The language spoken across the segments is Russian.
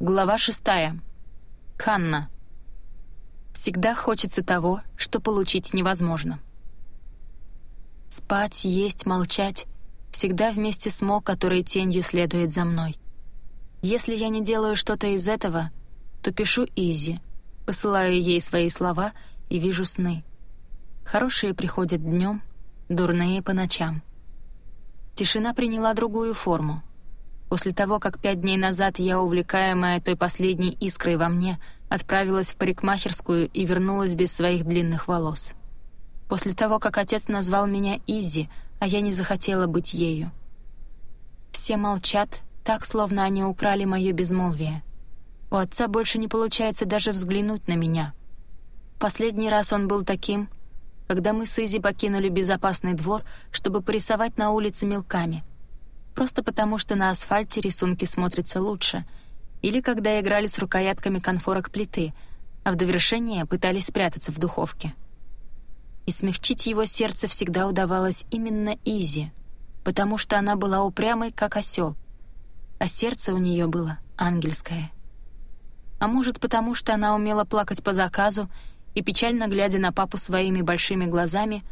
Глава шестая. Ханна. Всегда хочется того, что получить невозможно. Спать, есть, молчать — всегда вместе с Мо, который тенью следует за мной. Если я не делаю что-то из этого, то пишу Изи, посылаю ей свои слова и вижу сны. Хорошие приходят днем, дурные — по ночам. Тишина приняла другую форму — После того, как пять дней назад я, увлекаемая той последней искрой во мне, отправилась в парикмахерскую и вернулась без своих длинных волос. После того, как отец назвал меня Изи, а я не захотела быть ею. Все молчат, так, словно они украли мое безмолвие. У отца больше не получается даже взглянуть на меня. Последний раз он был таким, когда мы с Изи покинули безопасный двор, чтобы порисовать на улице мелками — просто потому, что на асфальте рисунки смотрятся лучше, или когда играли с рукоятками конфорок плиты, а в довершение пытались спрятаться в духовке. И смягчить его сердце всегда удавалось именно Изи, потому что она была упрямой, как осел, а сердце у нее было ангельское. А может, потому что она умела плакать по заказу и, печально глядя на папу своими большими глазами,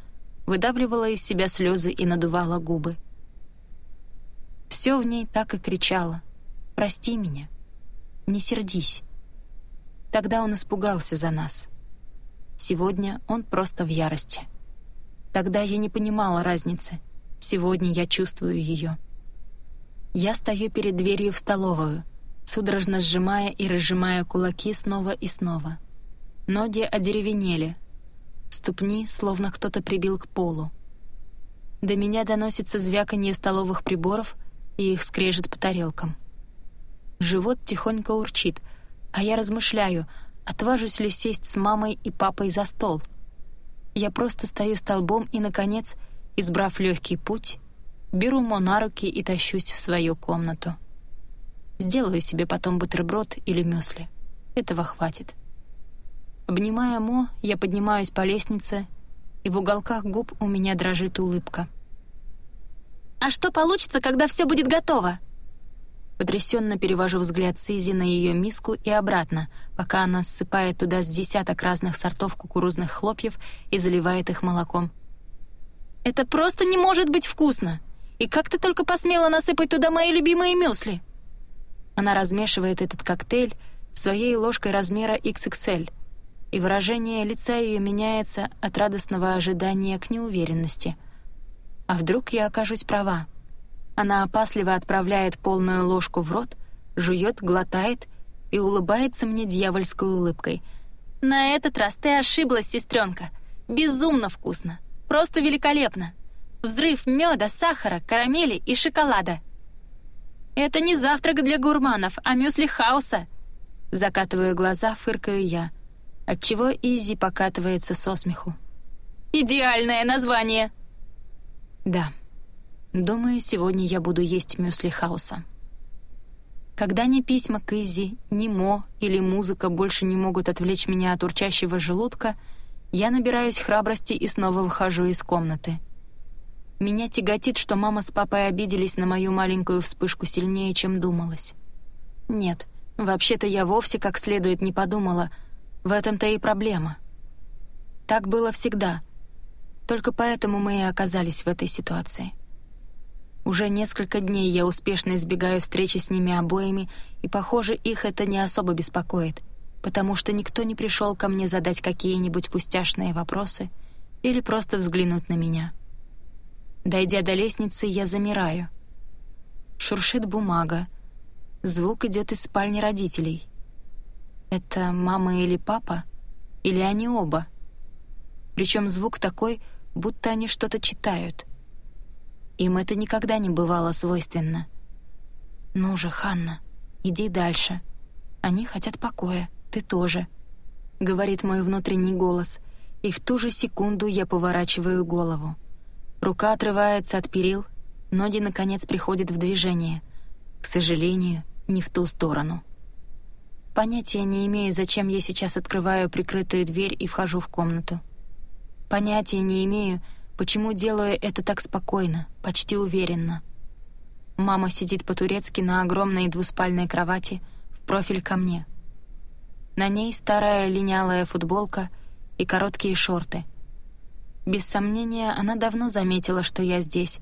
выдавливала из себя слезы и надувала губы. Все в ней так и кричало «Прости меня, не сердись». Тогда он испугался за нас. Сегодня он просто в ярости. Тогда я не понимала разницы. Сегодня я чувствую ее. Я стою перед дверью в столовую, судорожно сжимая и разжимая кулаки снова и снова. Ноги одеревенели. Ступни, словно кто-то прибил к полу. До меня доносится звяканье столовых приборов — и их скрежет по тарелкам. Живот тихонько урчит, а я размышляю, отважусь ли сесть с мамой и папой за стол. Я просто стою столбом и, наконец, избрав легкий путь, беру Мо на руки и тащусь в свою комнату. Сделаю себе потом бутерброд или мюсли. Этого хватит. Обнимая Мо, я поднимаюсь по лестнице, и в уголках губ у меня дрожит улыбка — «А что получится, когда все будет готово?» Потрясенно перевожу взгляд Сизи на ее миску и обратно, пока она ссыпает туда с десяток разных сортов кукурузных хлопьев и заливает их молоком. «Это просто не может быть вкусно! И как ты только посмела насыпать туда мои любимые мюсли?» Она размешивает этот коктейль своей ложкой размера XXL, и выражение лица ее меняется от радостного ожидания к неуверенности — а вдруг я окажусь права? Она опасливо отправляет полную ложку в рот, жует, глотает и улыбается мне дьявольской улыбкой. «На этот раз ты ошиблась, сестренка. Безумно вкусно. Просто великолепно. Взрыв меда, сахара, карамели и шоколада. Это не завтрак для гурманов, а мюсли хаоса. Закатываю глаза, фыркаю я, отчего Изи покатывается со смеху. «Идеальное название!» Да. Думаю, сегодня я буду есть мюсли хаоса. Когда ни письма к ни Мо или музыка больше не могут отвлечь меня от урчащего желудка, я набираюсь храбрости и снова выхожу из комнаты. Меня тяготит, что мама с папой обиделись на мою маленькую вспышку сильнее, чем думалось. Нет, вообще-то я вовсе как следует не подумала. В этом-то и проблема. Так было всегда — только поэтому мы и оказались в этой ситуации. Уже несколько дней я успешно избегаю встречи с ними обоими, и, похоже, их это не особо беспокоит, потому что никто не пришел ко мне задать какие-нибудь пустяшные вопросы или просто взглянуть на меня. Дойдя до лестницы, я замираю. Шуршит бумага. Звук идет из спальни родителей. Это мама или папа? Или они оба? Причем звук такой, будто они что-то читают. Им это никогда не бывало свойственно. «Ну же, Ханна, иди дальше. Они хотят покоя, ты тоже», — говорит мой внутренний голос, и в ту же секунду я поворачиваю голову. Рука отрывается от перил, ноги, наконец, приходят в движение. К сожалению, не в ту сторону. Понятия не имею, зачем я сейчас открываю прикрытую дверь и вхожу в комнату. Понятия не имею, почему делаю это так спокойно, почти уверенно. Мама сидит по-турецки на огромной двуспальной кровати в профиль ко мне. На ней старая линялая футболка и короткие шорты. Без сомнения, она давно заметила, что я здесь,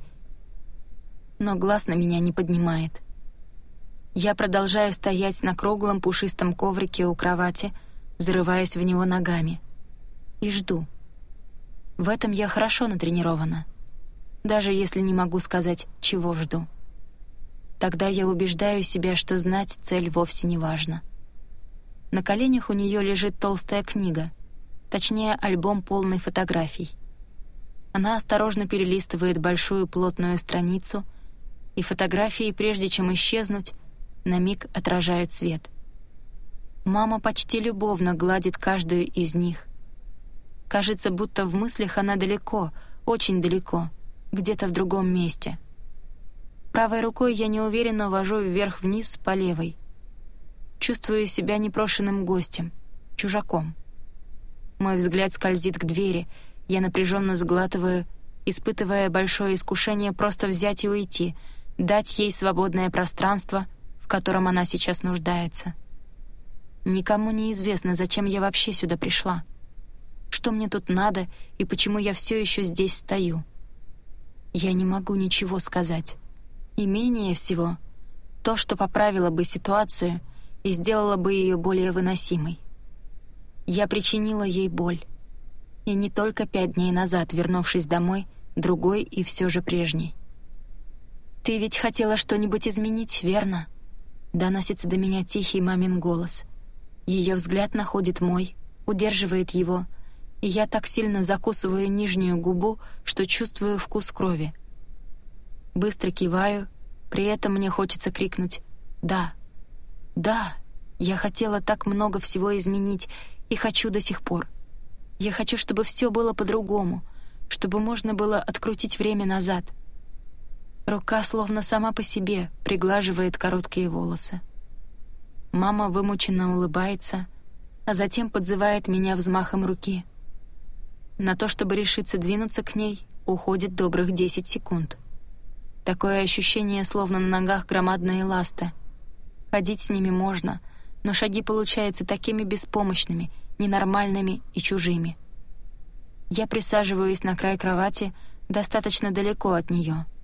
но глаз на меня не поднимает. Я продолжаю стоять на круглом пушистом коврике у кровати, зарываясь в него ногами. И жду. В этом я хорошо натренирована. Даже если не могу сказать, чего жду. Тогда я убеждаю себя, что знать цель вовсе не важно. На коленях у нее лежит толстая книга, точнее, альбом полный фотографий. Она осторожно перелистывает большую плотную страницу, и фотографии, прежде чем исчезнуть, на миг отражают свет. Мама почти любовно гладит каждую из них. Кажется, будто в мыслях она далеко, очень далеко, где-то в другом месте. Правой рукой я неуверенно вожу вверх-вниз по левой. Чувствую себя непрошенным гостем, чужаком. Мой взгляд скользит к двери, я напряженно сглатываю, испытывая большое искушение просто взять и уйти, дать ей свободное пространство — в котором она сейчас нуждается. Никому не известно, зачем я вообще сюда пришла. Что мне тут надо и почему я все еще здесь стою. Я не могу ничего сказать. И менее всего то, что поправило бы ситуацию и сделало бы ее более выносимой. Я причинила ей боль. И не только пять дней назад, вернувшись домой, другой и все же прежний. «Ты ведь хотела что-нибудь изменить, верно?» Доносится до меня тихий мамин голос. Ее взгляд находит мой, удерживает его, и я так сильно закусываю нижнюю губу, что чувствую вкус крови. Быстро киваю, при этом мне хочется крикнуть «Да! Да! Я хотела так много всего изменить и хочу до сих пор. Я хочу, чтобы все было по-другому, чтобы можно было открутить время назад». Рука словно сама по себе приглаживает короткие волосы. Мама вымученно улыбается, а затем подзывает меня взмахом руки. На то, чтобы решиться двинуться к ней, уходит добрых 10 секунд. Такое ощущение, словно на ногах громадные ласты. Ходить с ними можно, но шаги получаются такими беспомощными, ненормальными и чужими. Я присаживаюсь на край кровати достаточно далеко от нее —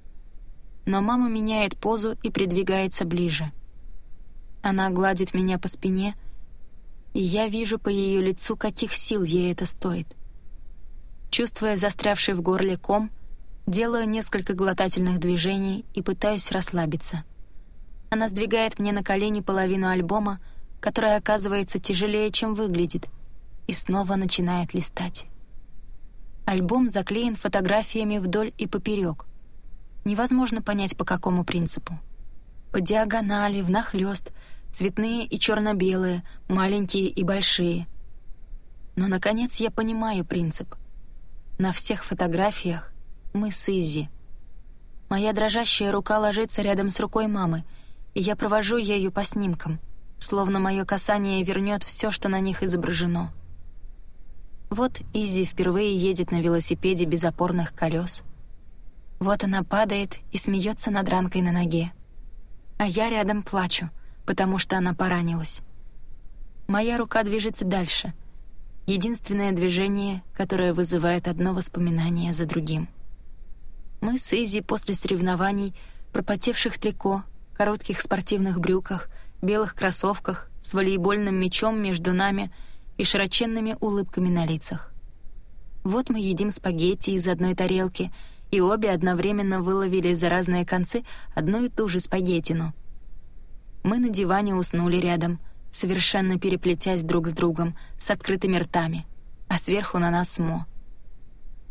но мама меняет позу и придвигается ближе. Она гладит меня по спине, и я вижу по ее лицу, каких сил ей это стоит. Чувствуя застрявший в горле ком, делаю несколько глотательных движений и пытаюсь расслабиться. Она сдвигает мне на колени половину альбома, которая оказывается тяжелее, чем выглядит, и снова начинает листать. Альбом заклеен фотографиями вдоль и поперек невозможно понять по какому принципу. По диагонали, внахлёст, цветные и черно-белые, маленькие и большие. Но, наконец, я понимаю принцип. На всех фотографиях мы с Изи. Моя дрожащая рука ложится рядом с рукой мамы, и я провожу ею по снимкам, словно мое касание вернет все, что на них изображено. Вот Изи впервые едет на велосипеде без опорных колес — вот она падает и смеется над ранкой на ноге. А я рядом плачу, потому что она поранилась. Моя рука движется дальше. Единственное движение, которое вызывает одно воспоминание за другим. Мы с Изи после соревнований, пропотевших трико, коротких спортивных брюках, белых кроссовках, с волейбольным мячом между нами и широченными улыбками на лицах. Вот мы едим спагетти из одной тарелки — и обе одновременно выловили за разные концы одну и ту же спагеттину. Мы на диване уснули рядом, совершенно переплетясь друг с другом, с открытыми ртами, а сверху на нас Мо.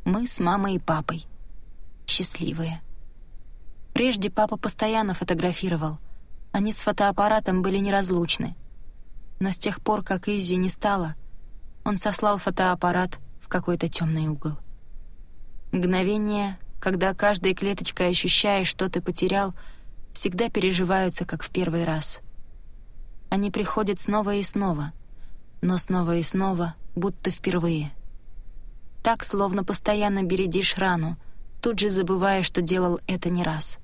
Мы с мамой и папой. Счастливые. Прежде папа постоянно фотографировал. Они с фотоаппаратом были неразлучны. Но с тех пор, как Изи не стало, он сослал фотоаппарат в какой-то темный угол. Мгновение, когда каждой клеточкой ощущаешь, что ты потерял, всегда переживаются, как в первый раз. Они приходят снова и снова, но снова и снова, будто впервые. Так, словно постоянно бередишь рану, тут же забывая, что делал это не раз.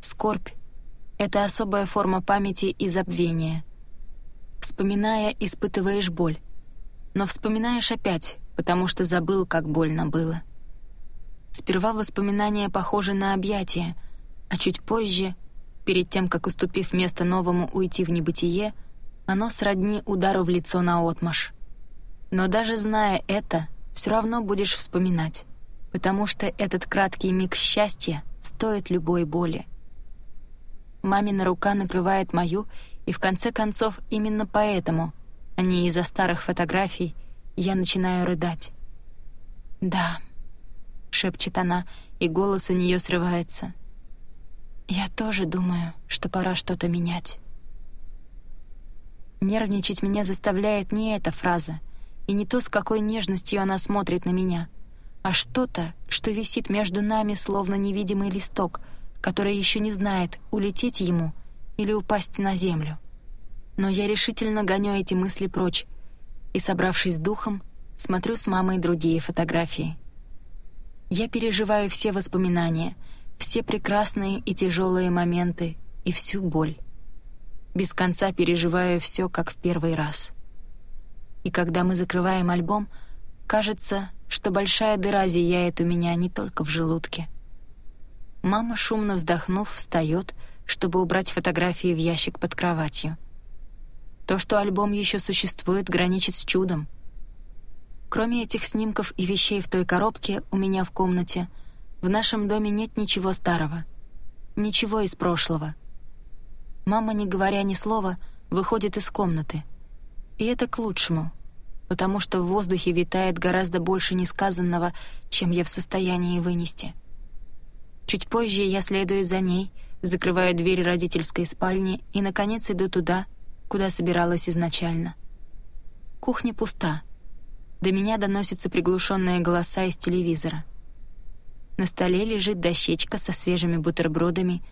Скорбь — это особая форма памяти и забвения. Вспоминая, испытываешь боль. Но вспоминаешь опять, потому что забыл, как больно было. Сперва воспоминания похожи на объятия, а чуть позже, перед тем, как уступив место новому уйти в небытие, оно сродни удару в лицо наотмашь. Но даже зная это, все равно будешь вспоминать, потому что этот краткий миг счастья стоит любой боли. Мамина рука накрывает мою, и в конце концов именно поэтому, а не из-за старых фотографий, я начинаю рыдать. «Да», — шепчет она, и голос у нее срывается. «Я тоже думаю, что пора что-то менять». Нервничать меня заставляет не эта фраза, и не то, с какой нежностью она смотрит на меня, а что-то, что висит между нами, словно невидимый листок — который еще не знает, улететь ему или упасть на землю. Но я решительно гоню эти мысли прочь и, собравшись с духом, смотрю с мамой другие фотографии. Я переживаю все воспоминания, все прекрасные и тяжелые моменты и всю боль. Без конца переживаю все, как в первый раз. И когда мы закрываем альбом, кажется, что большая дыра зияет у меня не только в желудке — Мама, шумно вздохнув, встает, чтобы убрать фотографии в ящик под кроватью. То, что альбом еще существует, граничит с чудом. Кроме этих снимков и вещей в той коробке у меня в комнате, в нашем доме нет ничего старого. Ничего из прошлого. Мама, не говоря ни слова, выходит из комнаты. И это к лучшему, потому что в воздухе витает гораздо больше несказанного, чем я в состоянии вынести. Чуть позже я следую за ней, закрываю дверь родительской спальни и, наконец, иду туда, куда собиралась изначально. Кухня пуста. До меня доносятся приглушенные голоса из телевизора. На столе лежит дощечка со свежими бутербродами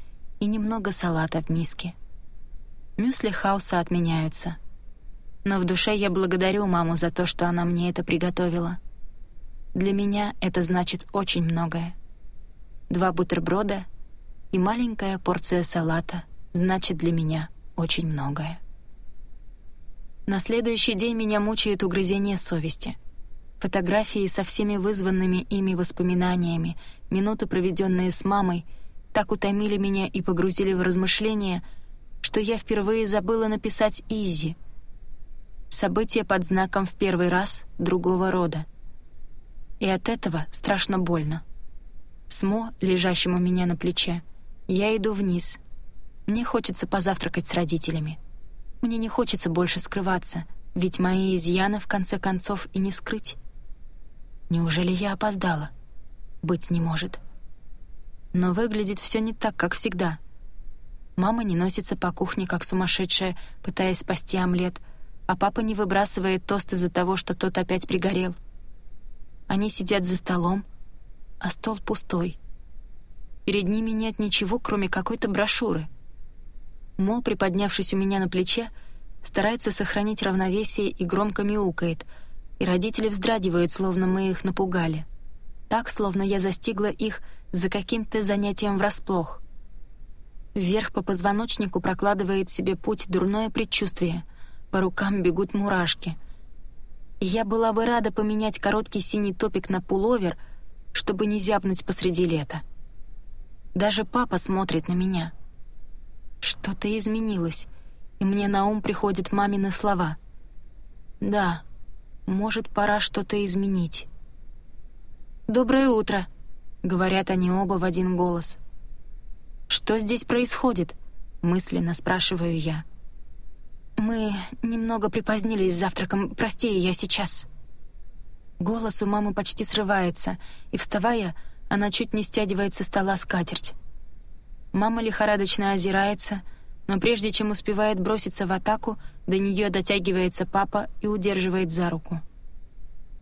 и немного салата в миске. Мюсли Хауса отменяются. Но в душе я благодарю маму за то, что она мне это приготовила. Для меня это значит очень многое. Два бутерброда и маленькая порция салата значит для меня очень многое. На следующий день меня мучает угрызение совести. Фотографии со всеми вызванными ими воспоминаниями, минуты, проведенные с мамой, так утомили меня и погрузили в размышления, что я впервые забыла написать «Изи». Событие под знаком «в первый раз» другого рода. И от этого страшно больно. Смо, лежащему у меня на плече, я иду вниз. Мне хочется позавтракать с родителями. Мне не хочется больше скрываться, ведь мои изъяны в конце концов и не скрыть. Неужели я опоздала? Быть не может. Но выглядит все не так, как всегда. Мама не носится по кухне, как сумасшедшая, пытаясь спасти омлет, а папа не выбрасывает тост из-за того, что тот опять пригорел. Они сидят за столом, а стол пустой. Перед ними нет ничего, кроме какой-то брошюры. Мо, приподнявшись у меня на плече, старается сохранить равновесие и громко мяукает, и родители вздрагивают, словно мы их напугали. Так, словно я застигла их за каким-то занятием врасплох. Вверх по позвоночнику прокладывает себе путь дурное предчувствие, по рукам бегут мурашки. Я была бы рада поменять короткий синий топик на пуловер — чтобы не зябнуть посреди лета. Даже папа смотрит на меня. Что-то изменилось, и мне на ум приходят мамины слова. «Да, может, пора что-то изменить». «Доброе утро», — говорят они оба в один голос. «Что здесь происходит?» — мысленно спрашиваю я. «Мы немного припозднились с завтраком. Прости, я сейчас...» Голос у мамы почти срывается, и, вставая, она чуть не стягивает со стола скатерть. Мама лихорадочно озирается, но прежде чем успевает броситься в атаку, до нее дотягивается папа и удерживает за руку.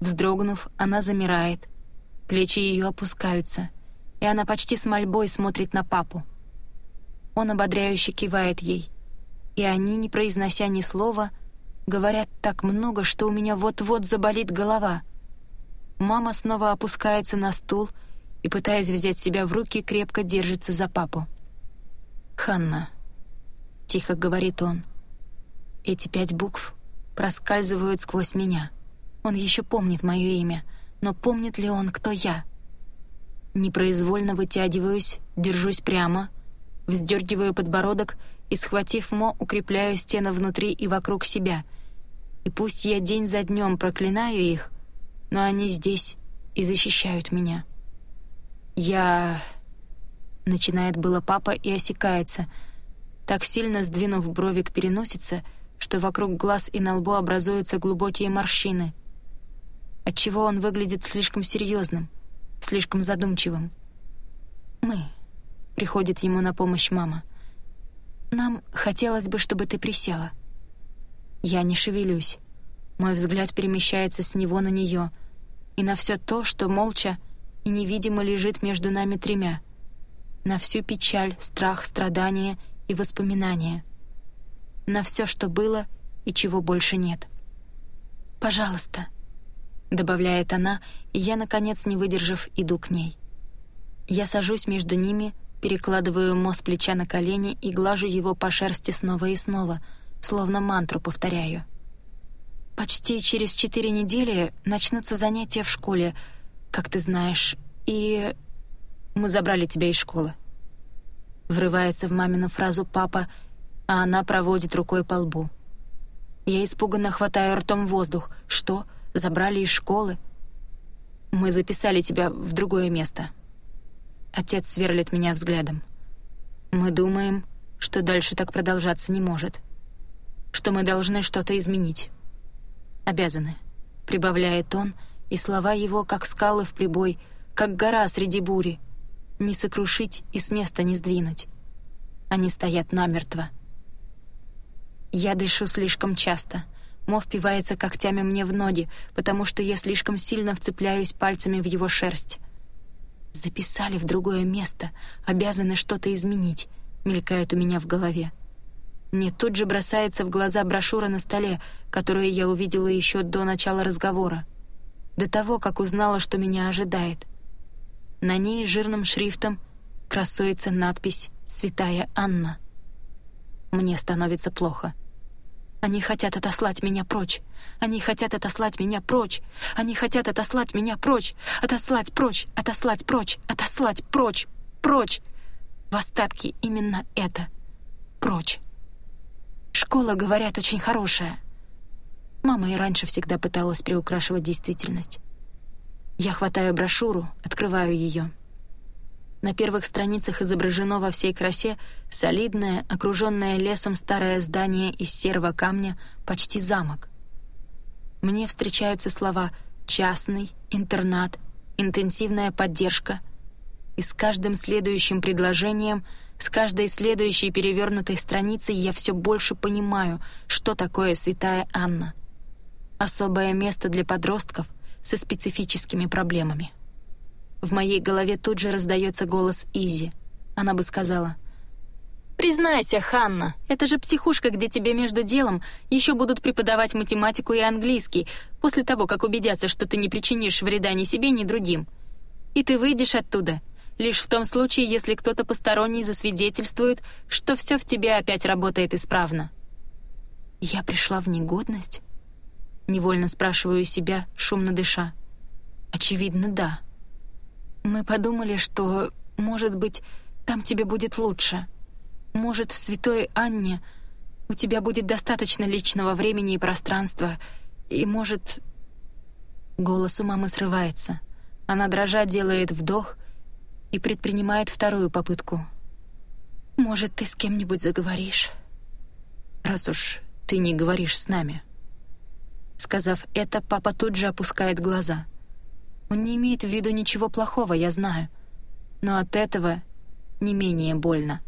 Вздрогнув, она замирает. Плечи ее опускаются, и она почти с мольбой смотрит на папу. Он ободряюще кивает ей, и они, не произнося ни слова, говорят так много, что у меня вот-вот заболит голова — Мама снова опускается на стул и, пытаясь взять себя в руки, крепко держится за папу. «Ханна», — тихо говорит он, Эти пять букв проскальзывают сквозь меня. Он еще помнит мое имя, но помнит ли он, кто я? Непроизвольно вытягиваюсь, держусь прямо, вздергиваю подбородок и, схватив Мо, укрепляю стены внутри и вокруг себя. И пусть я день за днем проклинаю их, но они здесь и защищают меня. Я... Начинает было папа и осекается, так сильно сдвинув брови к переносице, что вокруг глаз и на лбу образуются глубокие морщины. Отчего он выглядит слишком серьезным, слишком задумчивым. «Мы», — приходит ему на помощь мама, — «нам хотелось бы, чтобы ты присела». Я не шевелюсь. Мой взгляд перемещается с него на нее и на все то, что молча и невидимо лежит между нами тремя. На всю печаль, страх, страдания и воспоминания. На все, что было и чего больше нет. «Пожалуйста», — добавляет она, и я, наконец, не выдержав, иду к ней. Я сажусь между ними, перекладываю Мо с плеча на колени и глажу его по шерсти снова и снова, словно мантру повторяю. «Почти через четыре недели начнутся занятия в школе, как ты знаешь, и... Мы забрали тебя из школы». Врывается в мамину фразу папа, а она проводит рукой по лбу. Я испуганно хватаю ртом воздух. «Что? Забрали из школы?» «Мы записали тебя в другое место». Отец сверлит меня взглядом. «Мы думаем, что дальше так продолжаться не может. Что мы должны что-то изменить. Обязаны», — прибавляет он, и слова его, как скалы в прибой, как гора среди бури. Не сокрушить и с места не сдвинуть. Они стоят намертво. Я дышу слишком часто. Мо впивается когтями мне в ноги, потому что я слишком сильно вцепляюсь пальцами в его шерсть. «Записали в другое место, обязаны что-то изменить», — мелькает у меня в голове. Мне тут же бросается в глаза брошюра на столе, которую я увидела еще до начала разговора. До того, как узнала, что меня ожидает. На ней жирным шрифтом красуется надпись «Святая Анна». Мне становится плохо. Они хотят отослать меня прочь. Они хотят отослать меня прочь. Они хотят отослать меня прочь. Отослать прочь, отослать прочь, отослать прочь, прочь. В остатке именно это. Прочь. Школа, говорят, очень хорошая. Мама и раньше всегда пыталась приукрашивать действительность. Я хватаю брошюру, открываю ее. На первых страницах изображено во всей красе солидное, окруженное лесом старое здание из серого камня, почти замок. Мне встречаются слова «частный», «интернат», «интенсивная поддержка», и с каждым следующим предложением, с каждой следующей перевернутой страницей я все больше понимаю, что такое святая Анна. Особое место для подростков — со специфическими проблемами. В моей голове тут же раздается голос Изи. Она бы сказала, «Признайся, Ханна, это же психушка, где тебе между делом еще будут преподавать математику и английский, после того, как убедятся, что ты не причинишь вреда ни себе, ни другим. И ты выйдешь оттуда, лишь в том случае, если кто-то посторонний засвидетельствует, что все в тебе опять работает исправно». Я пришла в негодность? Невольно спрашиваю себя, шумно дыша. Очевидно, да. Мы подумали, что, может быть, там тебе будет лучше. Может, в Святой Анне у тебя будет достаточно личного времени и пространства, и, может... Голос у мамы срывается. Она дрожа делает вдох и предпринимает вторую попытку. «Может, ты с кем-нибудь заговоришь?» «Раз уж ты не говоришь с нами», Сказав это, папа тут же опускает глаза. Он не имеет в виду ничего плохого, я знаю. Но от этого не менее больно.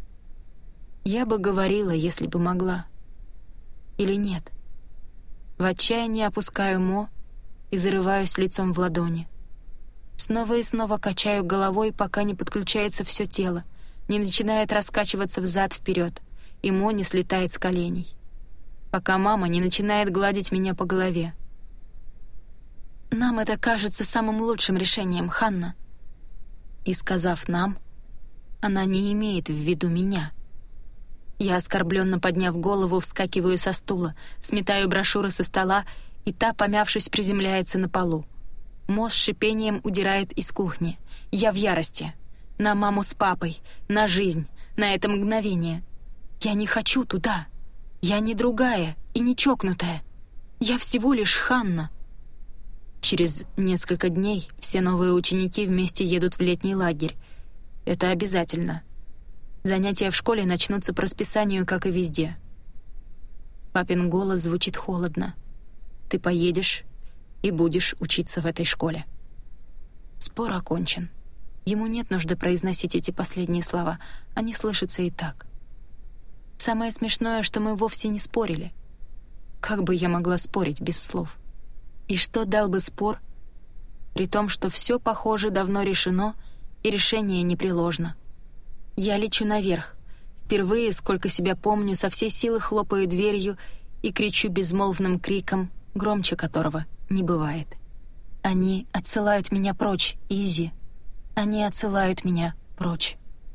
Я бы говорила, если бы могла. Или нет. В отчаянии опускаю Мо и зарываюсь лицом в ладони. Снова и снова качаю головой, пока не подключается все тело, не начинает раскачиваться взад-вперед, и Мо не слетает с коленей пока мама не начинает гладить меня по голове. «Нам это кажется самым лучшим решением, Ханна». И сказав «нам», она не имеет в виду меня. Я, оскорбленно подняв голову, вскакиваю со стула, сметаю брошюры со стола, и та, помявшись, приземляется на полу. Мо с шипением удирает из кухни. Я в ярости. На маму с папой, на жизнь, на это мгновение. Я не хочу туда. Я не другая и не чокнутая. Я всего лишь Ханна. Через несколько дней все новые ученики вместе едут в летний лагерь. Это обязательно. Занятия в школе начнутся по расписанию, как и везде. Папин голос звучит холодно. Ты поедешь и будешь учиться в этой школе. Спор окончен. Ему нет нужды произносить эти последние слова, они слышатся и так. Самое смешное, что мы вовсе не спорили. Как бы я могла спорить без слов? И что дал бы спор, при том, что все, похоже, давно решено, и решение непреложно. Я лечу наверх. Впервые, сколько себя помню, со всей силы хлопаю дверью и кричу безмолвным криком, громче которого не бывает. Они отсылают меня прочь, Изи. Они отсылают меня прочь.